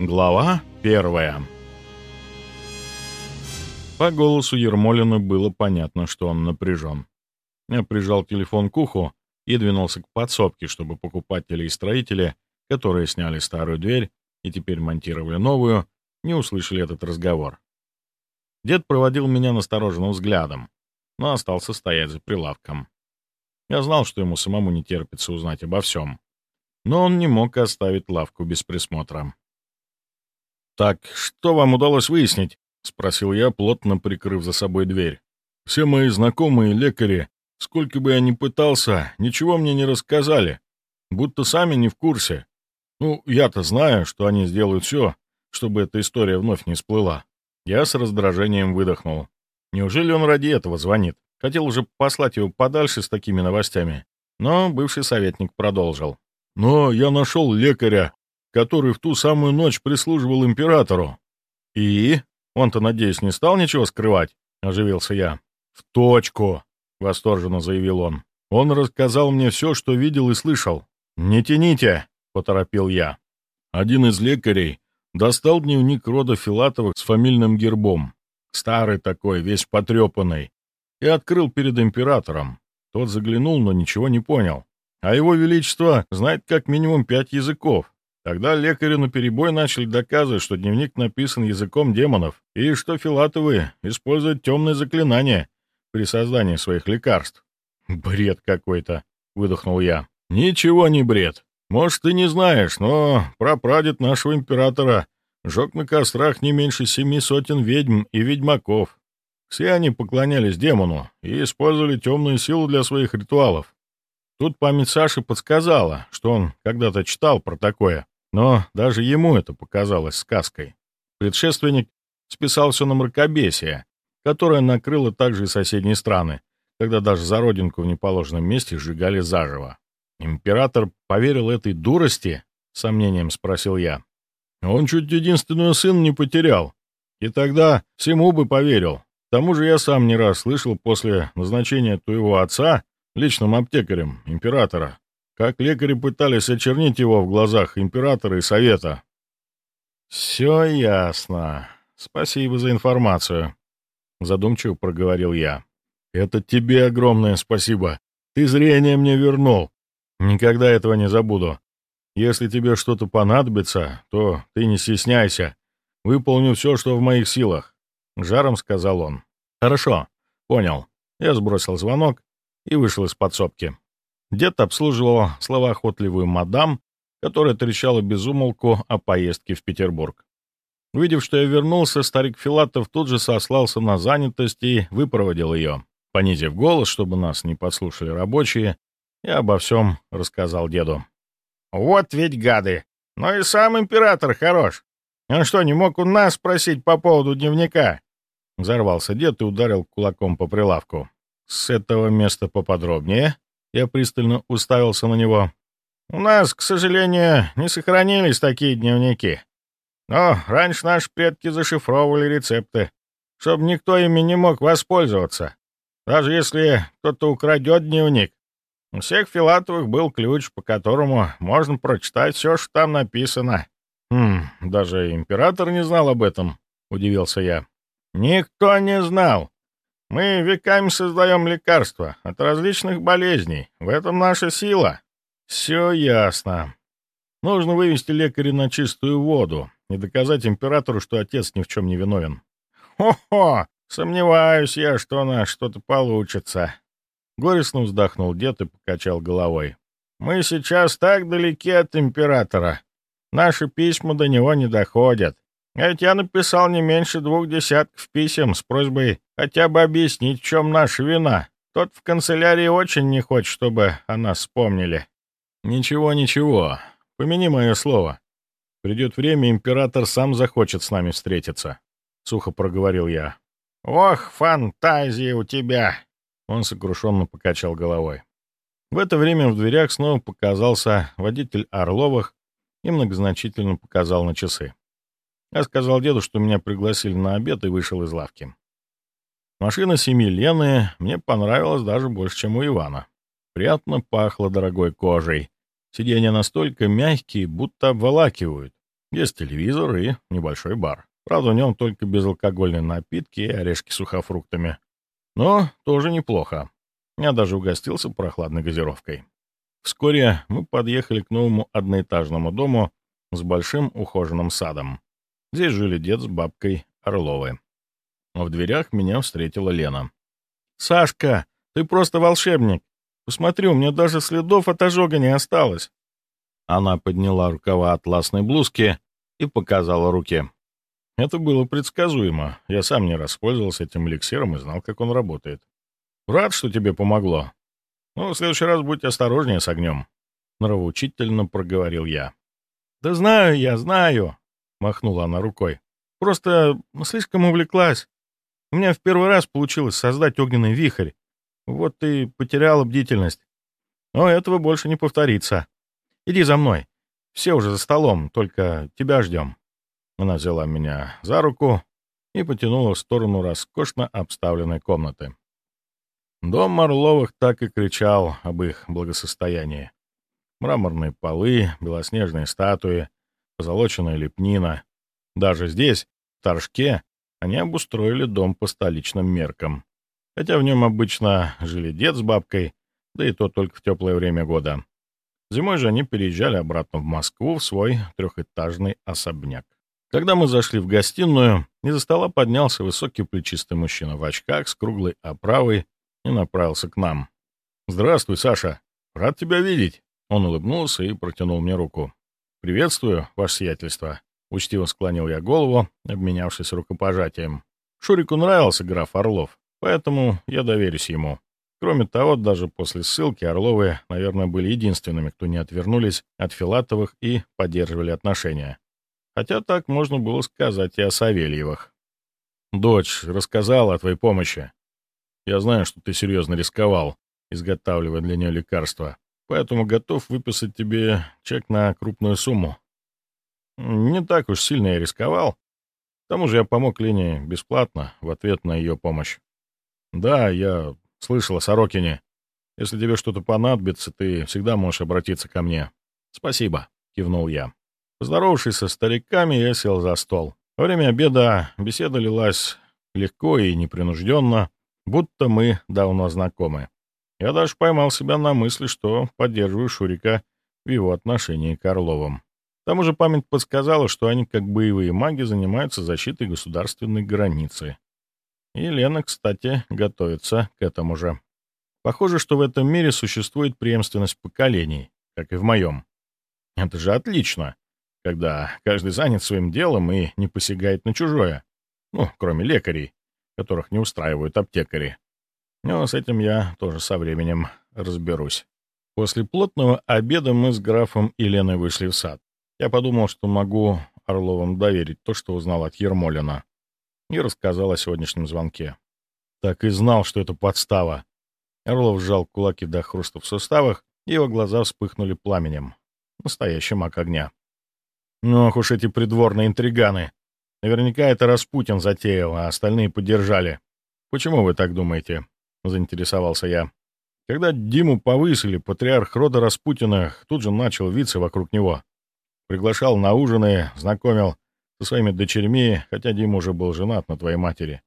Глава первая По голосу Ермолина было понятно, что он напряжен. Я прижал телефон к уху и двинулся к подсобке, чтобы покупатели и строители, которые сняли старую дверь и теперь монтировали новую, не услышали этот разговор. Дед проводил меня настороженным взглядом, но остался стоять за прилавком. Я знал, что ему самому не терпится узнать обо всем, но он не мог оставить лавку без присмотра. «Так, что вам удалось выяснить?» — спросил я, плотно прикрыв за собой дверь. «Все мои знакомые лекари, сколько бы я ни пытался, ничего мне не рассказали, будто сами не в курсе. Ну, я-то знаю, что они сделают все, чтобы эта история вновь не всплыла». Я с раздражением выдохнул. Неужели он ради этого звонит? Хотел уже послать его подальше с такими новостями. Но бывший советник продолжил. «Но я нашел лекаря, который в ту самую ночь прислуживал императору. И? Он-то, надеюсь, не стал ничего скрывать? Оживился я. В точку, восторженно заявил он. Он рассказал мне все, что видел и слышал. Не тяните, поторопил я. Один из лекарей достал дневник рода Филатовых с фамильным гербом. Старый такой, весь потрепанный. И открыл перед императором. Тот заглянул, но ничего не понял. А его величество знает как минимум пять языков. Тогда лекари наперебой начали доказывать, что дневник написан языком демонов, и что Филатовы используют темные заклинания при создании своих лекарств. «Бред какой-то», — выдохнул я. «Ничего не бред. Может, ты не знаешь, но прапрадед нашего императора жег на кострах не меньше семи сотен ведьм и ведьмаков. Все они поклонялись демону и использовали темную силу для своих ритуалов. Тут память Саши подсказала, что он когда-то читал про такое, но даже ему это показалось сказкой. Предшественник списал все на мракобесие, которое накрыло также и соседние страны, когда даже за родинку в неположенном месте сжигали заживо. «Император поверил этой дурости?» — сомнением спросил я. «Он чуть единственную сын не потерял. И тогда всему бы поверил. К тому же я сам не раз слышал после назначения твоего отца личным аптекарем императора, как лекари пытались очернить его в глазах императора и совета. «Все ясно. Спасибо за информацию», — задумчиво проговорил я. «Это тебе огромное спасибо. Ты зрение мне вернул. Никогда этого не забуду. Если тебе что-то понадобится, то ты не стесняйся. Выполню все, что в моих силах», — жаром сказал он. «Хорошо, понял». Я сбросил звонок и вышел из подсобки. Дед обслуживал словоохотливую мадам, которая трещала без умолку о поездке в Петербург. Увидев, что я вернулся, старик Филатов тут же сослался на занятость и выпроводил ее. Понизив голос, чтобы нас не подслушали рабочие, я обо всем рассказал деду. «Вот ведь гады! Но и сам император хорош! Он что, не мог у нас спросить по поводу дневника?» Взорвался дед и ударил кулаком по прилавку. «С этого места поподробнее?» Я пристально уставился на него. «У нас, к сожалению, не сохранились такие дневники. Но раньше наши предки зашифровывали рецепты, чтобы никто ими не мог воспользоваться. Даже если кто-то украдет дневник, у всех Филатовых был ключ, по которому можно прочитать все, что там написано. «Хм, даже император не знал об этом», — удивился я. «Никто не знал. Мы веками создаем лекарства от различных болезней. В этом наша сила. Все ясно. Нужно вывести лекаря на чистую воду и доказать императору, что отец ни в чем не виновен. Хо-хо! Сомневаюсь я, что у нас что-то получится. Горестно вздохнул дед и покачал головой. Мы сейчас так далеки от императора. Наши письма до него не доходят. А ведь я написал не меньше двух десятков писем с просьбой хотя бы объяснить, в чем наша вина. Тот в канцелярии очень не хочет, чтобы о нас вспомнили. Ничего, ничего. Помяни мое слово. Придет время, император сам захочет с нами встретиться. Сухо проговорил я. Ох, фантазии у тебя! Он сокрушенно покачал головой. В это время в дверях снова показался водитель Орловых и многозначительно показал на часы. Я сказал деду, что меня пригласили на обед и вышел из лавки. Машина семьи Лены мне понравилась даже больше, чем у Ивана. Приятно пахло дорогой кожей. Сиденья настолько мягкие, будто обволакивают. Есть телевизор и небольшой бар. Правда, в нем только безалкогольные напитки и орешки с сухофруктами. Но тоже неплохо. Я даже угостился прохладной газировкой. Вскоре мы подъехали к новому одноэтажному дому с большим ухоженным садом. Здесь жили дед с бабкой Орловы. В дверях меня встретила Лена. «Сашка, ты просто волшебник! Посмотри, у меня даже следов от ожога не осталось!» Она подняла рукава атласной блузки и показала руки. Это было предсказуемо. Я сам не распользовался этим эликсиром и знал, как он работает. Рад, что тебе помогло. Но в следующий раз будь осторожнее с огнем. Нравоучительно проговорил я. «Да знаю я, знаю!» — махнула она рукой. «Просто слишком увлеклась. У меня в первый раз получилось создать огненный вихрь. Вот ты потеряла бдительность. Но этого больше не повторится. Иди за мной. Все уже за столом, только тебя ждем». Она взяла меня за руку и потянула в сторону роскошно обставленной комнаты. Дом Орловых так и кричал об их благосостоянии. Мраморные полы, белоснежные статуи, позолоченная лепнина. Даже здесь, в Торжке, они обустроили дом по столичным меркам. Хотя в нем обычно жили дед с бабкой, да и то только в теплое время года. Зимой же они переезжали обратно в Москву в свой трехэтажный особняк. Когда мы зашли в гостиную, из-за стола поднялся высокий плечистый мужчина в очках с круглой оправой и направился к нам. «Здравствуй, Саша. Рад тебя видеть». Он улыбнулся и протянул мне руку. «Приветствую, ваше сиятельство». Учтиво склонил я голову, обменявшись рукопожатием. Шурику нравился граф Орлов, поэтому я доверюсь ему. Кроме того, даже после ссылки Орловы, наверное, были единственными, кто не отвернулись от Филатовых и поддерживали отношения. Хотя так можно было сказать и о Савельевых. «Дочь рассказала о твоей помощи. Я знаю, что ты серьезно рисковал, изготавливая для нее лекарства, поэтому готов выписать тебе чек на крупную сумму. Не так уж сильно я рисковал. К тому же я помог Лене бесплатно в ответ на ее помощь. Да, я слышал о Сорокине. Если тебе что-то понадобится, ты всегда можешь обратиться ко мне. Спасибо, кивнул я. Поздоровавшись со стариками, я сел за стол. Во время обеда беседа лилась легко и непринужденно, будто мы давно знакомы. Я даже поймал себя на мысли, что поддерживаю Шурика в его отношении к Орловым. К тому же память подсказала, что они, как боевые маги, занимаются защитой государственной границы. И Лена, кстати, готовится к этому же. Похоже, что в этом мире существует преемственность поколений, как и в моем. Это же отлично, когда каждый занят своим делом и не посягает на чужое. Ну, кроме лекарей, которых не устраивают аптекари. Но с этим я тоже со временем разберусь. После плотного обеда мы с графом и Леной вышли в сад. Я подумал, что могу Орловым доверить то, что узнал от Ермолина, и рассказал о сегодняшнем звонке. Так и знал, что это подстава. Орлов сжал кулаки до хруста в суставах, и его глаза вспыхнули пламенем. Настоящий маг огня. Ну, ох уж эти придворные интриганы. Наверняка это Распутин затеял, а остальные поддержали. Почему вы так думаете? Заинтересовался я. Когда Диму повысили, патриарх рода Распутиных тут же начал виться вокруг него. Приглашал на ужины, знакомил со своими дочерьми, хотя Дима уже был женат на твоей матери.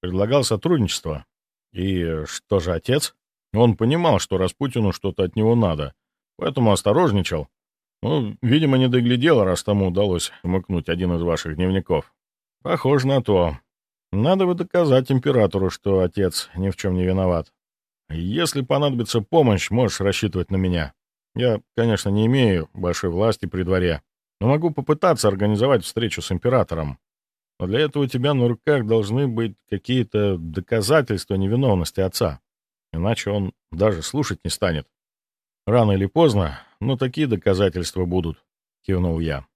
Предлагал сотрудничество. И что же отец? Он понимал, что Распутину что-то от него надо, поэтому осторожничал. Ну, видимо, не доглядел, раз тому удалось умыкнуть один из ваших дневников. Похоже на то. Надо бы доказать императору, что отец ни в чем не виноват. Если понадобится помощь, можешь рассчитывать на меня. Я, конечно, не имею большой власти при дворе, но могу попытаться организовать встречу с императором. Но для этого у тебя на руках должны быть какие-то доказательства невиновности отца. Иначе он даже слушать не станет. Рано или поздно, но такие доказательства будут, — кивнул я.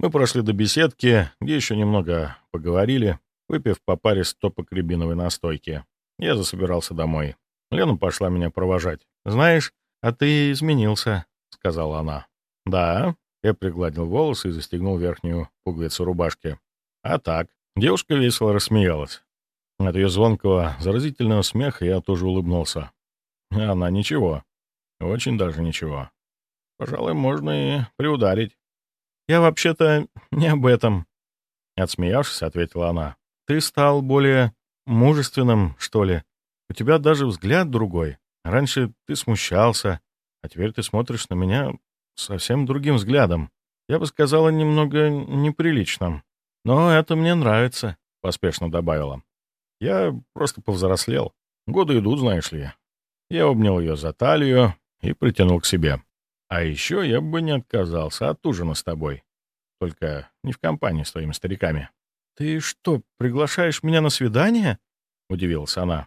Мы прошли до беседки, где еще немного поговорили, выпив по паре стопок рябиновой настойки. Я засобирался домой. Лена пошла меня провожать. «Знаешь, «А ты изменился», — сказала она. «Да?» — я пригладил волосы и застегнул верхнюю пуговицу рубашки. «А так?» Девушка весело рассмеялась. От ее звонкого, заразительного смеха я тоже улыбнулся. Она ничего. Очень даже ничего. Пожалуй, можно и приударить. «Я вообще-то не об этом», — отсмеявшись, ответила она. «Ты стал более мужественным, что ли? У тебя даже взгляд другой. Раньше ты смущался, а теперь ты смотришь на меня совсем другим взглядом. Я бы сказала, немного неприличным. Но это мне нравится», — поспешно добавила. «Я просто повзрослел. Годы идут, знаешь ли. Я обнял ее за талию и притянул к себе. А еще я бы не отказался от ужина с тобой. Только не в компании с твоими стариками. «Ты что, приглашаешь меня на свидание?» — удивилась она.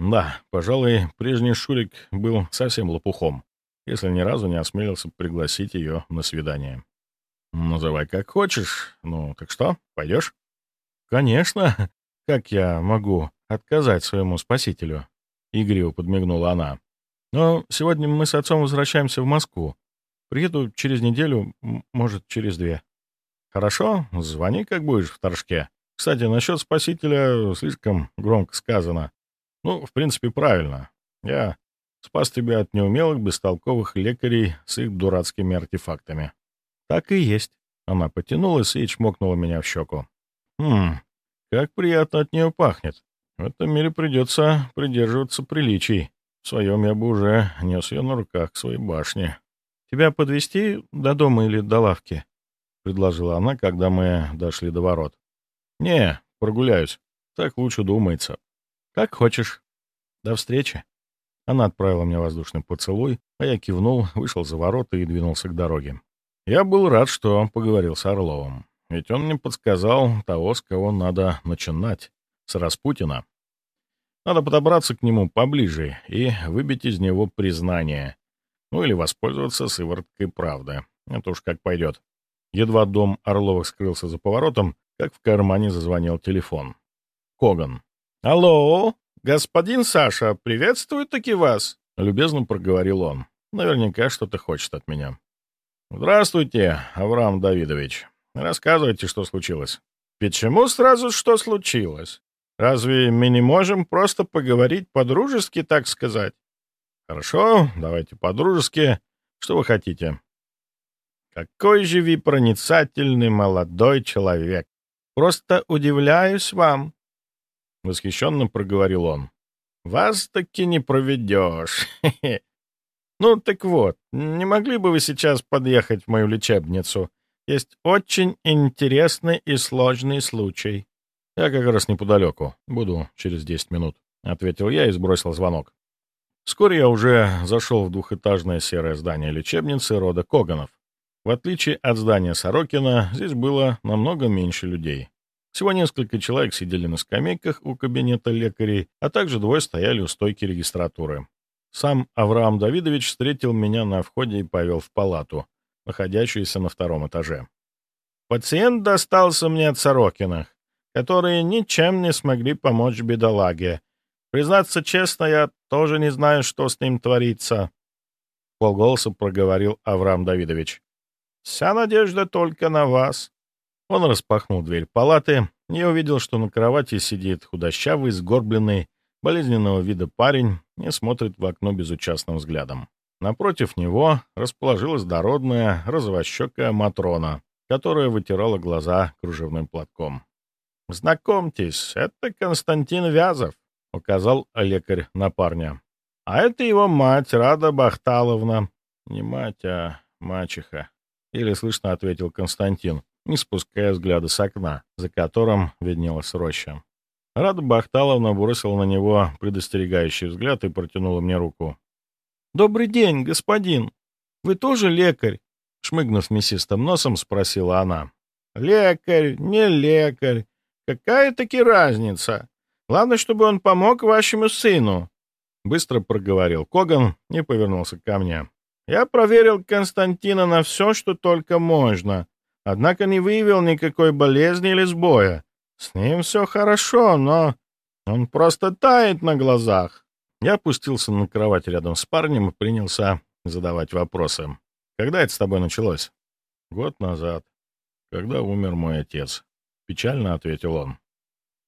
Да, пожалуй, прежний Шурик был совсем лопухом, если ни разу не осмелился пригласить ее на свидание. «Называй как хочешь. Ну, так что, пойдешь?» «Конечно. Как я могу отказать своему спасителю?» — игриво подмигнула она. «Но сегодня мы с отцом возвращаемся в Москву. Приеду через неделю, может, через две». «Хорошо, звони, как будешь в Торжке. Кстати, насчет спасителя слишком громко сказано. Ну, в принципе, правильно. Я спас тебя от неумелых, бестолковых лекарей с их дурацкими артефактами». «Так и есть». Она потянулась и чмокнула меня в щеку. «Хм, как приятно от нее пахнет. В этом мире придется придерживаться приличий. В своем я бы уже нес ее на руках к своей башне. «Тебя подвести до дома или до лавки?» — предложила она, когда мы дошли до ворот. «Не, прогуляюсь. Так лучше думается. Как хочешь. До встречи». Она отправила мне воздушный поцелуй, а я кивнул, вышел за ворота и двинулся к дороге. Я был рад, что поговорил с Орловым, ведь он мне подсказал того, с кого надо начинать с Распутина. Надо подобраться к нему поближе и выбить из него признание. Ну или воспользоваться сывороткой правды. Это уж как пойдет. Едва дом Орловых скрылся за поворотом, как в кармане зазвонил телефон. Коган. «Алло, господин Саша, приветствую таки вас!» — любезно проговорил он. Наверняка что-то хочет от меня. «Здравствуйте, Авраам Давидович. Рассказывайте, что случилось». «Почему сразу что случилось? Разве мы не можем просто поговорить по-дружески, так сказать? Хорошо, давайте по-дружески. Что вы хотите? Какой же вы проницательный молодой человек. Просто удивляюсь вам. Восхищенно проговорил он. Вас таки не проведешь. Ну, так вот, не могли бы вы сейчас подъехать в мою лечебницу? Есть очень интересный и сложный случай. «Я как раз неподалеку. Буду через 10 минут», — ответил я и сбросил звонок. Вскоре я уже зашел в двухэтажное серое здание лечебницы рода Коганов. В отличие от здания Сорокина, здесь было намного меньше людей. Всего несколько человек сидели на скамейках у кабинета лекарей, а также двое стояли у стойки регистратуры. Сам Авраам Давидович встретил меня на входе и повел в палату, находящуюся на втором этаже. «Пациент достался мне от Сорокиных которые ничем не смогли помочь бедолаге. Признаться честно, я тоже не знаю, что с ним творится. — полголоса проговорил Авраам Давидович. «Вся надежда только на вас». Он распахнул дверь палаты и увидел, что на кровати сидит худощавый, сгорбленный, болезненного вида парень и смотрит в окно безучастным взглядом. Напротив него расположилась дородная, розовощекая Матрона, которая вытирала глаза кружевным платком. «Знакомьтесь, это Константин Вязов», — указал лекарь на парня. «А это его мать, Рада Бахталовна». «Не мать, а мачеха», — или слышно ответил Константин, не спуская взгляда с окна, за которым виднелась роща. Рада Бахталовна бросила на него предостерегающий взгляд и протянула мне руку. «Добрый день, господин. Вы тоже лекарь?» Шмыгнув мясистым носом, спросила она. «Лекарь, не лекарь. Какая таки разница? Главное, чтобы он помог вашему сыну. Быстро проговорил Коган и повернулся ко мне. Я проверил Константина на все, что только можно, однако не выявил никакой болезни или сбоя. С ним все хорошо, но он просто тает на глазах. Я опустился на кровать рядом с парнем и принялся задавать вопросы. «Когда это с тобой началось?» «Год назад, когда умер мой отец. — печально ответил он.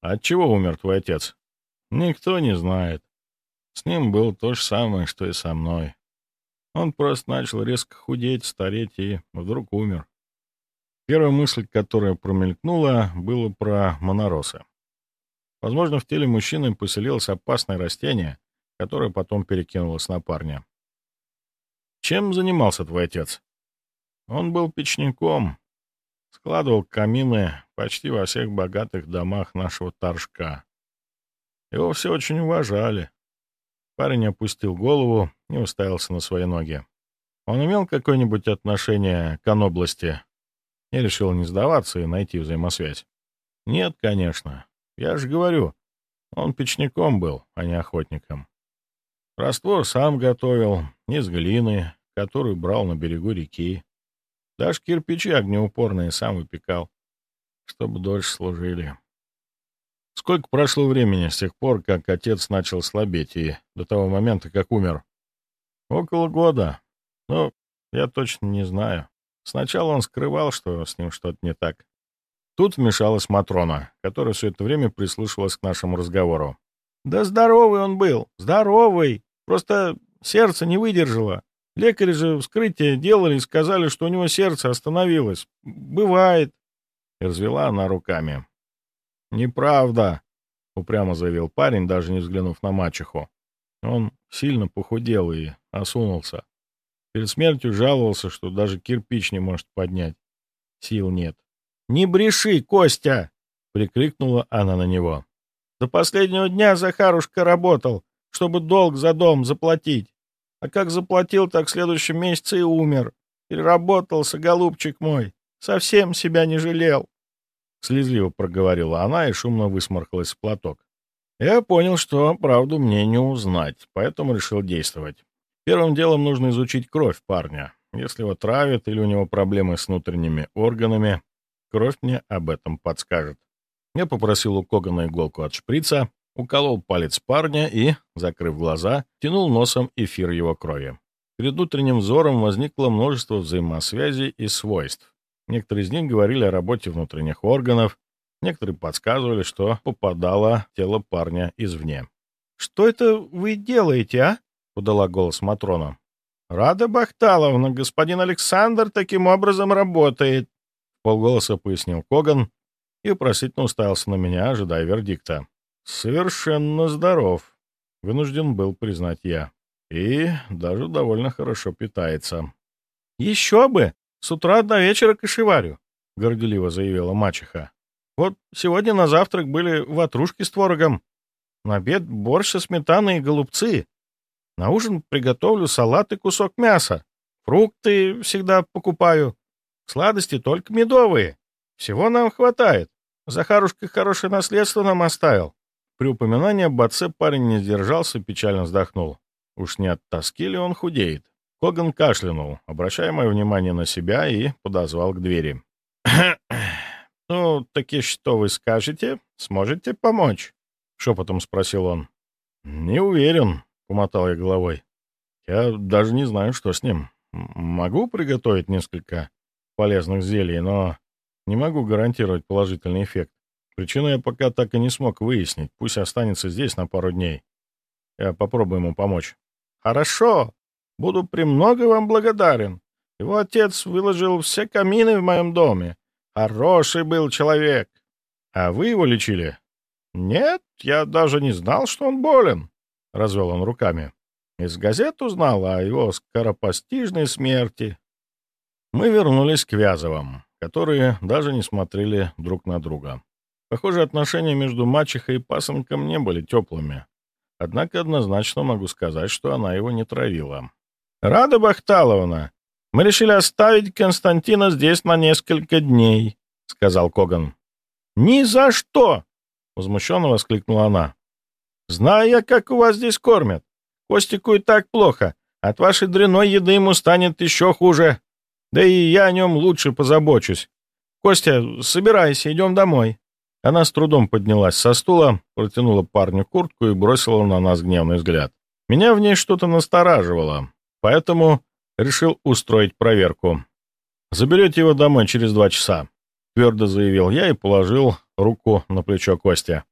«От чего умер твой отец?» «Никто не знает. С ним было то же самое, что и со мной. Он просто начал резко худеть, стареть и вдруг умер. Первая мысль, которая промелькнула, была про моноросы. Возможно, в теле мужчины поселилось опасное растение, которое потом перекинулось на парня. «Чем занимался твой отец?» «Он был печником, складывал камины почти во всех богатых домах нашего Торжка. Его все очень уважали. Парень опустил голову и уставился на свои ноги. Он имел какое-нибудь отношение к области? Я решил не сдаваться и найти взаимосвязь. Нет, конечно. Я же говорю, он печником был, а не охотником. Раствор сам готовил, из глины, которую брал на берегу реки. Даже кирпичи огнеупорные сам выпекал, чтобы дольше служили. Сколько прошло времени с тех пор, как отец начал слабеть и до того момента, как умер? Около года. Но я точно не знаю. Сначала он скрывал, что с ним что-то не так. Тут вмешалась Матрона, которая все это время прислушивалась к нашему разговору. «Да здоровый он был, здоровый! Просто сердце не выдержало. Лекари же вскрытие делали и сказали, что у него сердце остановилось. Бывает!» И развела она руками. «Неправда!» — упрямо заявил парень, даже не взглянув на мачеху. Он сильно похудел и осунулся. Перед смертью жаловался, что даже кирпич не может поднять. Сил нет. «Не бреши, Костя!» — прикрикнула она на него. «До последнего дня Захарушка работал, чтобы долг за дом заплатить. А как заплатил, так в следующем месяце и умер. Переработался, голубчик мой. Совсем себя не жалел. Слезливо проговорила она и шумно высморкалась в платок. Я понял, что правду мне не узнать, поэтому решил действовать. Первым делом нужно изучить кровь парня. Если его травят или у него проблемы с внутренними органами, кровь мне об этом подскажет. Я попросил у Когана иголку от шприца, уколол палец парня и, закрыв глаза, тянул носом эфир его крови. Перед внутренним взором возникло множество взаимосвязей и свойств. Некоторые из них говорили о работе внутренних органов, некоторые подсказывали, что попадало тело парня извне. «Что это вы делаете, а?» — подала голос Матрона. «Рада Бахталовна, господин Александр таким образом работает», — полголоса пояснил Коган и вопросительно уставился на меня, ожидая вердикта. «Совершенно здоров», — вынужден был признать я. «И даже довольно хорошо питается». «Еще бы! С утра до вечера кошеварю», — горделиво заявила мачеха. «Вот сегодня на завтрак были ватрушки с творогом, на обед борщ со сметаной и голубцы, на ужин приготовлю салат и кусок мяса, фрукты всегда покупаю, сладости только медовые. Всего нам хватает. Захарушка хорошее наследство нам оставил». При упоминании об отце парень не сдержался и печально вздохнул. Уж не от тоски ли он худеет? Коган кашлянул, обращая мое внимание на себя, и подозвал к двери. «Ну, таки что вы скажете? Сможете помочь?» — шепотом спросил он. «Не уверен», — помотал я головой. «Я даже не знаю, что с ним. Могу приготовить несколько полезных зелий, но не могу гарантировать положительный эффект. Причину я пока так и не смог выяснить. Пусть останется здесь на пару дней. Я попробую ему помочь». «Хорошо», Буду премного вам благодарен. Его отец выложил все камины в моем доме. Хороший был человек. А вы его лечили? Нет, я даже не знал, что он болен. Развел он руками. Из газет узнал о его скоропостижной смерти. Мы вернулись к Вязовым, которые даже не смотрели друг на друга. Похоже, отношения между мачехой и пасынком не были теплыми. Однако однозначно могу сказать, что она его не травила. «Рада Бахталовна, мы решили оставить Константина здесь на несколько дней», — сказал Коган. «Ни за что!» — возмущенно воскликнула она. «Знаю я, как у вас здесь кормят. Костику и так плохо. От вашей дряной еды ему станет еще хуже. Да и я о нем лучше позабочусь. Костя, собирайся, идем домой». Она с трудом поднялась со стула, протянула парню куртку и бросила на нас гневный взгляд. Меня в ней что-то настораживало поэтому решил устроить проверку. «Заберете его домой через два часа», — твердо заявил я и положил руку на плечо Костя,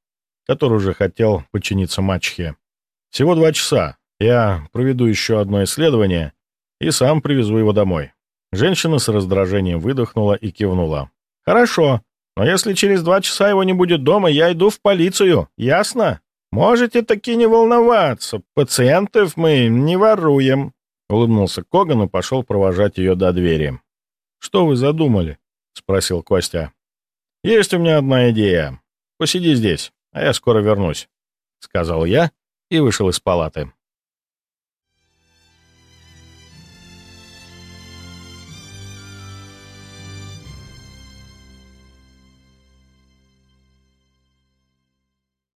который уже хотел подчиниться мачехе. «Всего два часа. Я проведу еще одно исследование и сам привезу его домой. Женщина с раздражением выдохнула и кивнула. «Хорошо, но если через два часа его не будет дома, я иду в полицию, ясно? Можете таки не волноваться, пациентов мы не воруем». Улыбнулся Коган и пошел провожать ее до двери. «Что вы задумали?» — спросил Костя. «Есть у меня одна идея. Посиди здесь, а я скоро вернусь», — сказал я и вышел из палаты.